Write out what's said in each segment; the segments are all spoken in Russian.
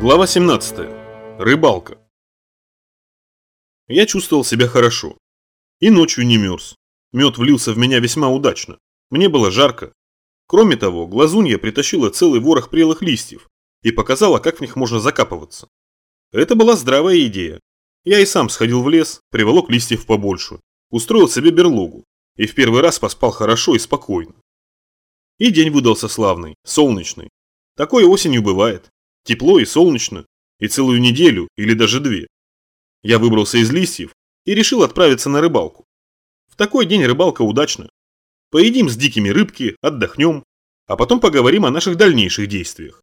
Глава 17. Рыбалка. Я чувствовал себя хорошо. И ночью не мерз. Мед влился в меня весьма удачно. Мне было жарко. Кроме того, глазунья притащила целый ворох прелых листьев и показала, как в них можно закапываться. Это была здравая идея. Я и сам сходил в лес, приволок листьев побольше, устроил себе берлогу и в первый раз поспал хорошо и спокойно. И день выдался славный, солнечный. Такое осенью бывает. Тепло и солнечно, и целую неделю или даже две. Я выбрался из листьев и решил отправиться на рыбалку. В такой день рыбалка удачна. Поедим с дикими рыбки, отдохнем, а потом поговорим о наших дальнейших действиях.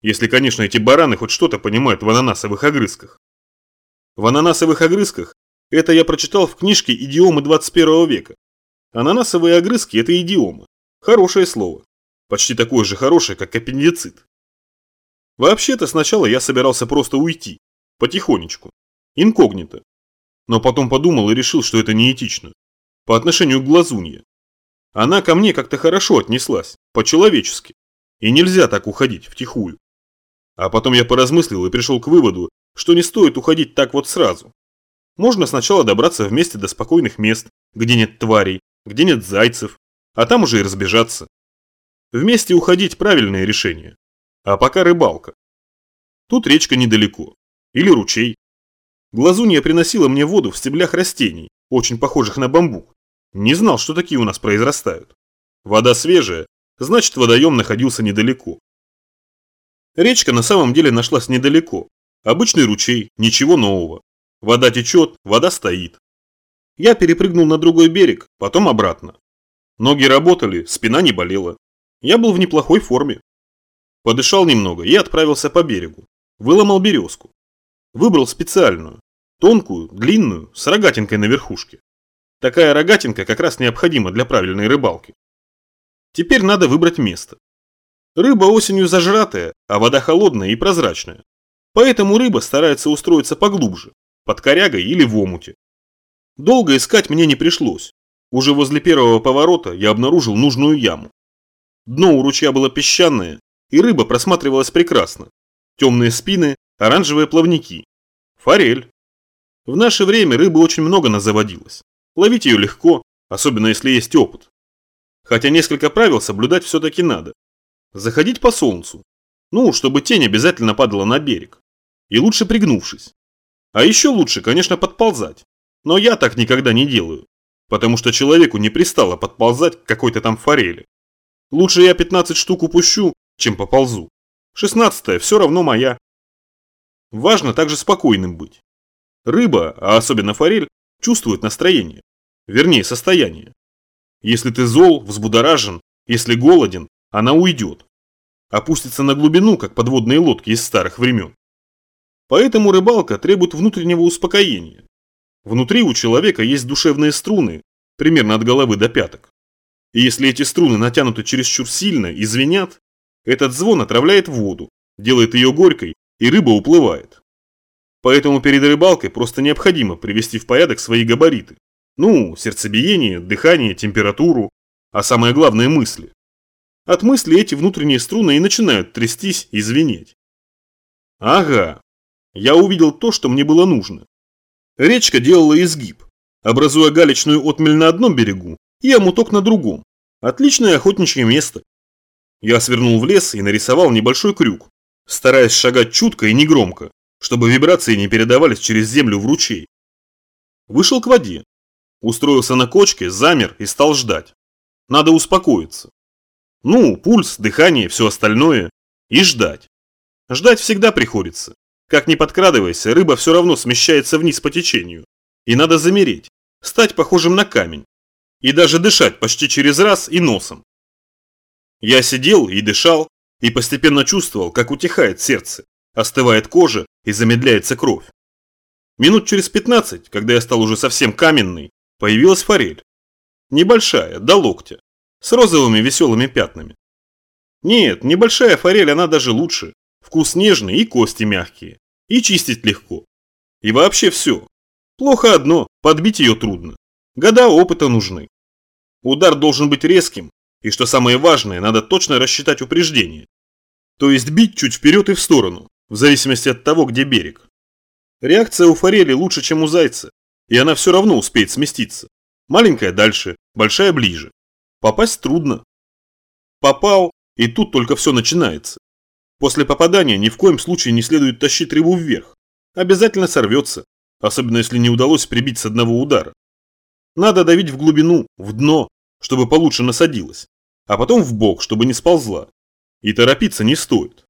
Если, конечно, эти бараны хоть что-то понимают в ананасовых огрызках. В ананасовых огрызках это я прочитал в книжке «Идиомы 21 века». Ананасовые огрызки – это идиомы. Хорошее слово. Почти такое же хорошее, как аппендицит. Вообще-то сначала я собирался просто уйти. Потихонечку. Инкогнито. Но потом подумал и решил, что это неэтично. По отношению к глазунье. Она ко мне как-то хорошо отнеслась. По-человечески. И нельзя так уходить втихую. А потом я поразмыслил и пришел к выводу, что не стоит уходить так вот сразу. Можно сначала добраться вместе до спокойных мест, где нет тварей, где нет зайцев, а там уже и разбежаться. Вместе уходить правильное решение. А пока рыбалка. Тут речка недалеко. Или ручей. Глазунья приносила мне воду в стеблях растений, очень похожих на бамбук. Не знал, что такие у нас произрастают. Вода свежая, значит водоем находился недалеко. Речка на самом деле нашлась недалеко. Обычный ручей, ничего нового. Вода течет, вода стоит. Я перепрыгнул на другой берег, потом обратно. Ноги работали, спина не болела. Я был в неплохой форме. Подышал немного и отправился по берегу. Выломал березку. Выбрал специальную. Тонкую, длинную, с рогатинкой на верхушке. Такая рогатинка как раз необходима для правильной рыбалки. Теперь надо выбрать место. Рыба осенью зажратая, а вода холодная и прозрачная. Поэтому рыба старается устроиться поглубже, под корягой или в омуте. Долго искать мне не пришлось. Уже возле первого поворота я обнаружил нужную яму. Дно у ручья было песчаное, и рыба просматривалась прекрасно. Темные спины, оранжевые плавники. Форель. В наше время рыбы очень много назаводилось. Ловить ее легко, особенно если есть опыт. Хотя несколько правил соблюдать все-таки надо. Заходить по солнцу. Ну, чтобы тень обязательно падала на берег. И лучше пригнувшись. А еще лучше, конечно, подползать. Но я так никогда не делаю. Потому что человеку не пристало подползать к какой-то там форели. Лучше я 15 штук упущу, чем поползу. Шестнадцатая все равно моя. Важно также спокойным быть. Рыба, а особенно форель, чувствует настроение. Вернее, состояние. Если ты зол, взбудоражен, если голоден, она уйдет. Опустится на глубину, как подводные лодки из старых времен. Поэтому рыбалка требует внутреннего успокоения. Внутри у человека есть душевные струны, примерно от головы до пяток. И если эти струны натянуты чересчур сильно и звенят, этот звон отравляет воду, делает ее горькой, и рыба уплывает. Поэтому перед рыбалкой просто необходимо привести в порядок свои габариты. Ну, сердцебиение, дыхание, температуру, а самое главное мысли. От мысли эти внутренние струны и начинают трястись и звенеть. Ага, я увидел то, что мне было нужно. Речка делала изгиб, образуя галечную отмель на одном берегу и омуток на другом. Отличное охотничье место. Я свернул в лес и нарисовал небольшой крюк, стараясь шагать чутко и негромко, чтобы вибрации не передавались через землю в ручей. Вышел к воде. Устроился на кочке, замер и стал ждать. Надо успокоиться. Ну, пульс, дыхание, все остальное. И ждать. Ждать всегда приходится. Как ни подкрадывайся, рыба все равно смещается вниз по течению. И надо замереть, стать похожим на камень. И даже дышать почти через раз и носом. Я сидел и дышал, и постепенно чувствовал, как утихает сердце, остывает кожа и замедляется кровь. Минут через 15, когда я стал уже совсем каменный, появилась форель. Небольшая, до локтя, с розовыми веселыми пятнами. Нет, небольшая форель, она даже лучше. Вкус нежный и кости мягкие. И чистить легко. И вообще все. Плохо одно, подбить ее трудно. Года опыта нужны. Удар должен быть резким, и что самое важное, надо точно рассчитать упреждение. То есть бить чуть вперед и в сторону, в зависимости от того, где берег. Реакция у форели лучше, чем у зайца, и она все равно успеет сместиться. Маленькая дальше, большая ближе. Попасть трудно. Попал, и тут только все начинается. После попадания ни в коем случае не следует тащить рыбу вверх. Обязательно сорвется, особенно если не удалось прибить с одного удара. Надо давить в глубину, в дно, чтобы получше насадилась, а потом в бок, чтобы не сползла. И торопиться не стоит.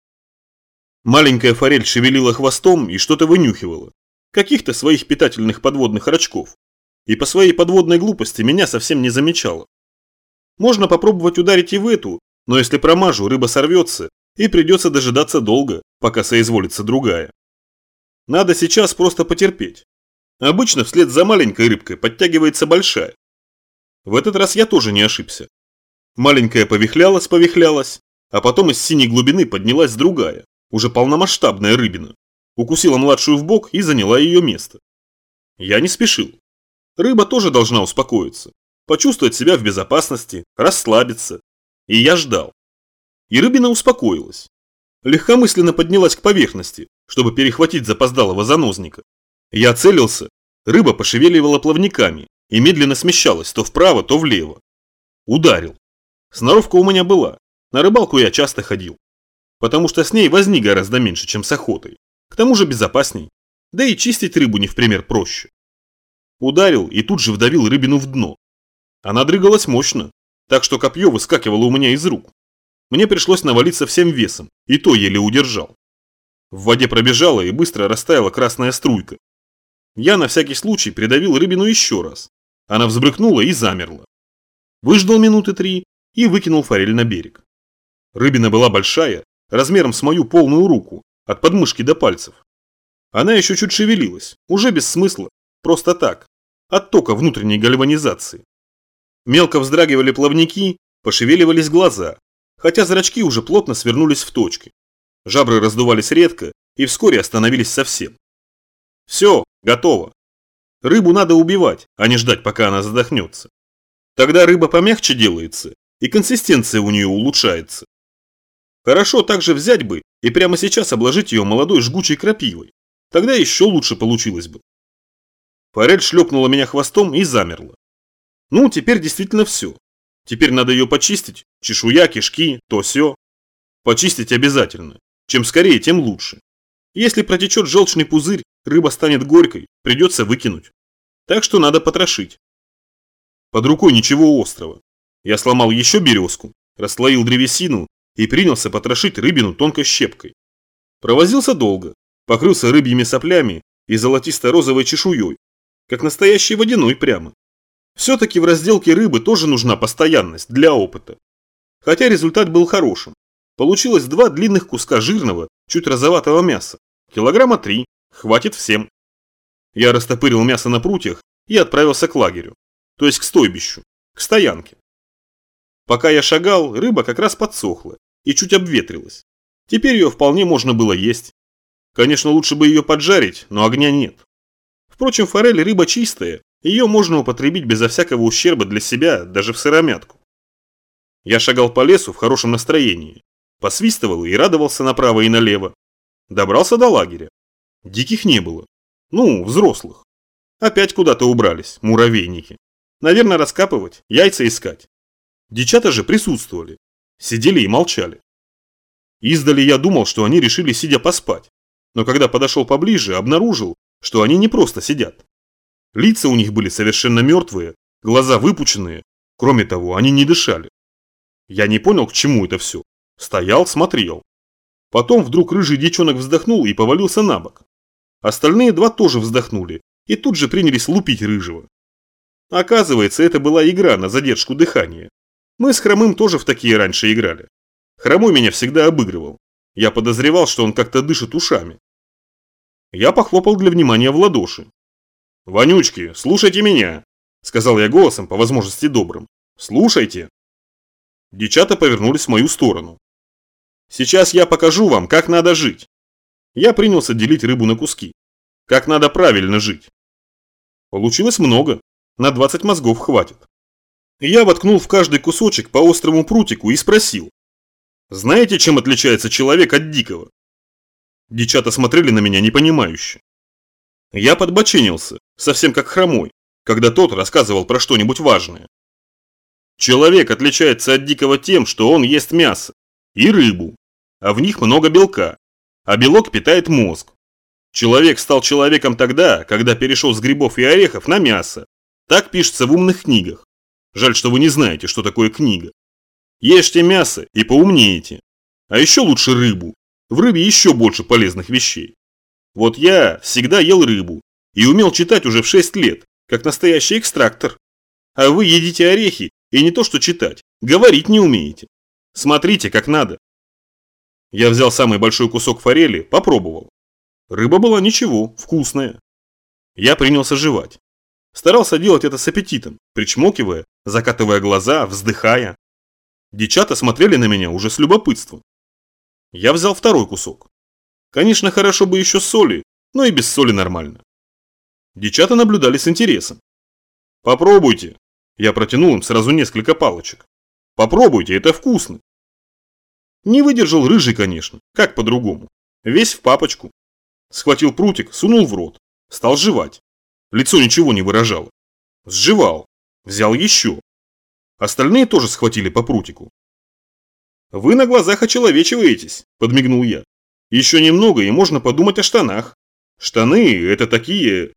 Маленькая форель шевелила хвостом и что-то вынюхивала. Каких-то своих питательных подводных рачков. И по своей подводной глупости меня совсем не замечала. Можно попробовать ударить и в эту, но если промажу, рыба сорвется, и придется дожидаться долго, пока соизволится другая. Надо сейчас просто потерпеть. Обычно вслед за маленькой рыбкой подтягивается большая. В этот раз я тоже не ошибся. Маленькая повихлялась-повихлялась, а потом из синей глубины поднялась другая, уже полномасштабная рыбина. Укусила младшую в бок и заняла ее место. Я не спешил. Рыба тоже должна успокоиться, почувствовать себя в безопасности, расслабиться. И я ждал. И рыбина успокоилась. Легкомысленно поднялась к поверхности, чтобы перехватить запоздалого занозника. Я целился, рыба пошевеливала плавниками и медленно смещалась то вправо, то влево. Ударил. Сноровка у меня была, на рыбалку я часто ходил. Потому что с ней возни гораздо меньше, чем с охотой. К тому же безопасней. Да и чистить рыбу не в пример проще. Ударил и тут же вдавил рыбину в дно. Она дрыгалась мощно, так что копье выскакивало у меня из рук. Мне пришлось навалиться всем весом, и то еле удержал. В воде пробежала и быстро растаяла красная струйка. Я на всякий случай придавил рыбину еще раз. Она взбрыкнула и замерла. Выждал минуты три и выкинул форель на берег. Рыбина была большая, размером с мою полную руку, от подмышки до пальцев. Она еще чуть шевелилась, уже без смысла, просто так, от тока внутренней гальванизации. Мелко вздрагивали плавники, пошевеливались глаза, хотя зрачки уже плотно свернулись в точки. Жабры раздувались редко и вскоре остановились совсем. Все, готово. Рыбу надо убивать, а не ждать, пока она задохнется. Тогда рыба помягче делается, и консистенция у нее улучшается. Хорошо также взять бы и прямо сейчас обложить ее молодой жгучей крапивой. Тогда еще лучше получилось бы. Форель шлепнула меня хвостом и замерла. Ну, теперь действительно все. Теперь надо ее почистить, чешуя, кишки, то все. Почистить обязательно. Чем скорее, тем лучше. Если протечет желчный пузырь, рыба станет горькой, придется выкинуть. Так что надо потрошить. Под рукой ничего острого. Я сломал еще березку, расслоил древесину и принялся потрошить рыбину тонкой щепкой. Провозился долго, покрылся рыбьими соплями и золотисто-розовой чешуей, как настоящий водяной прямо. Все-таки в разделке рыбы тоже нужна постоянность для опыта. Хотя результат был хорошим. Получилось два длинных куска жирного, чуть розоватого мяса. Килограмма три, хватит всем. Я растопырил мясо на прутьях и отправился к лагерю, то есть к стойбищу, к стоянке. Пока я шагал, рыба как раз подсохла, и чуть обветрилась. Теперь ее вполне можно было есть. Конечно, лучше бы ее поджарить, но огня нет. Впрочем, форель рыба чистая, ее можно употребить безо всякого ущерба для себя, даже в сыромятку. Я шагал по лесу в хорошем настроении, посвистывал и радовался направо и налево. Добрался до лагеря. Диких не было. Ну, взрослых. Опять куда-то убрались, муравейники. Наверное, раскапывать, яйца искать. Дичата же присутствовали, Сидели и молчали. Издали я думал, что они решили сидя поспать, но когда подошел поближе, обнаружил, что они не просто сидят. Лица у них были совершенно мертвые, глаза выпученные, кроме того, они не дышали. Я не понял, к чему это все. Стоял, смотрел. Потом вдруг рыжий девчонок вздохнул и повалился на бок. Остальные два тоже вздохнули и тут же принялись лупить рыжего. Оказывается, это была игра на задержку дыхания. Мы с Хромым тоже в такие раньше играли. Хромой меня всегда обыгрывал. Я подозревал, что он как-то дышит ушами. Я похлопал для внимания в ладоши. «Вонючки, слушайте меня!» – сказал я голосом по возможности добрым. «Слушайте!» Дичата повернулись в мою сторону. «Сейчас я покажу вам, как надо жить!» Я принялся делить рыбу на куски. Как надо правильно жить. Получилось много, на 20 мозгов хватит. Я воткнул в каждый кусочек по острому прутику и спросил. Знаете, чем отличается человек от дикого? Девчата смотрели на меня непонимающе. Я подбоченился, совсем как хромой, когда тот рассказывал про что-нибудь важное. Человек отличается от дикого тем, что он ест мясо и рыбу, а в них много белка, а белок питает мозг. Человек стал человеком тогда, когда перешел с грибов и орехов на мясо. Так пишется в умных книгах. Жаль, что вы не знаете, что такое книга. Ешьте мясо и поумнеете. А еще лучше рыбу. В рыбе еще больше полезных вещей. Вот я всегда ел рыбу и умел читать уже в 6 лет, как настоящий экстрактор. А вы едите орехи и не то что читать, говорить не умеете. Смотрите, как надо. Я взял самый большой кусок форели, попробовал. Рыба была ничего, вкусная. Я принялся жевать. Старался делать это с аппетитом, причмокивая, закатывая глаза, вздыхая. Дичата смотрели на меня уже с любопытством. Я взял второй кусок. Конечно, хорошо бы еще соли, но и без соли нормально. Дичата наблюдали с интересом. Попробуйте. Я протянул им сразу несколько палочек. Попробуйте, это вкусно. Не выдержал рыжий, конечно, как по-другому. Весь в папочку. Схватил прутик, сунул в рот. Стал жевать. Лицо ничего не выражало. Сживал. Взял еще. Остальные тоже схватили по прутику. «Вы на глазах очеловечиваетесь», – подмигнул я. «Еще немного, и можно подумать о штанах. Штаны – это такие...